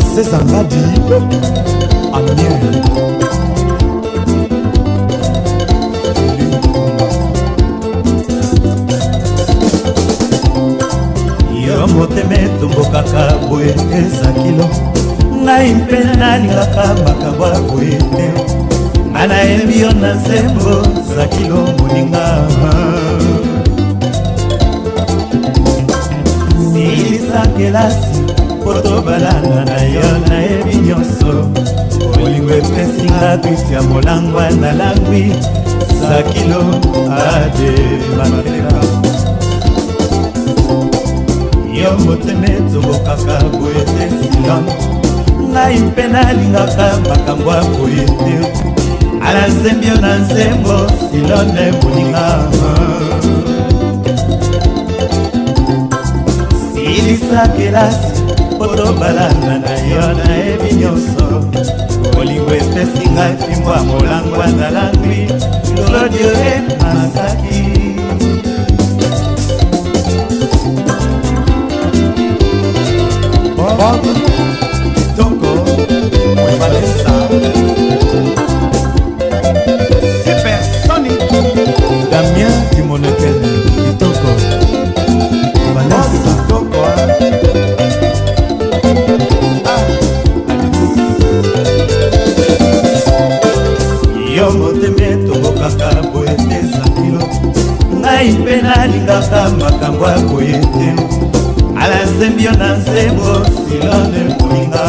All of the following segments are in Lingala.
sase zangadi amien yo motema etombokaka boye eza kilo ngai mpe nalingaka makambo ya boye te nga nayebi yo na nzembo za kilo moninga silisakelasi kotobalanga na yo nayebi nyonso olingo epesinga bisi ya molangwa nalangwi sakilo ade mapeka yo motema etobokaka boye te silence ngai mpe nalingaka makambo ya boye te ala nzembi yo na nzembo silone moninga silisakela balanga na yo nayebi nyonso molingo epesinga efimbo ya molangwa zalangwi lolodi ozembi yo na nzembo silone molinga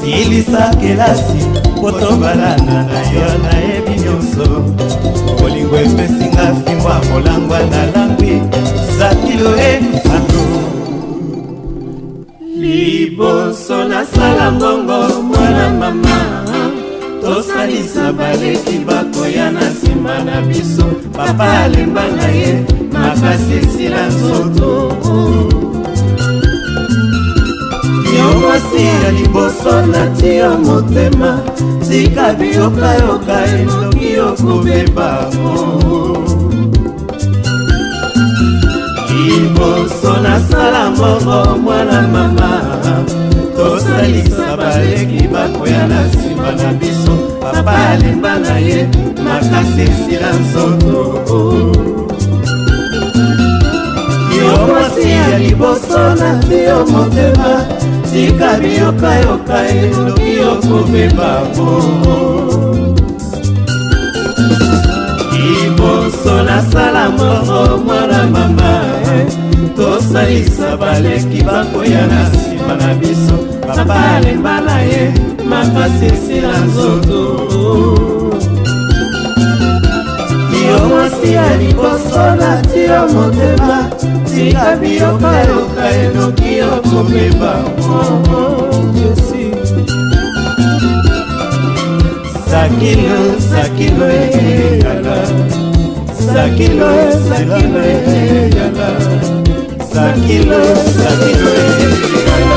silisa kelasi potobalana na yo nayebi nyonso bolingo epesinga fimbo ya molangwa na langwi sakilo elufando liboso nasala ngongo mwana mama tosalisa baleki bakoya na nsima na biso papa alemba na ye makasisi na nzoto yo mwasi ya liboso nati yo motema tika biyokayoka elongi yo kobeba liboso nasala moko mwana mama tosalisa baleki bakoya na nsima na biso papa alemba na ye makasi esila nzoto na bio motema tika biyokayoka elobi okobeba ngo liboso nasala moko mwana mama tosalisa baleki bakoya na nsima na biso papa alembala ye makasi nsila nzoto mwasi ya liboso natia motema tika biyokayoka enoki yo komeba sakino sakino eyala sakino sakino eyala sakino sakino eyala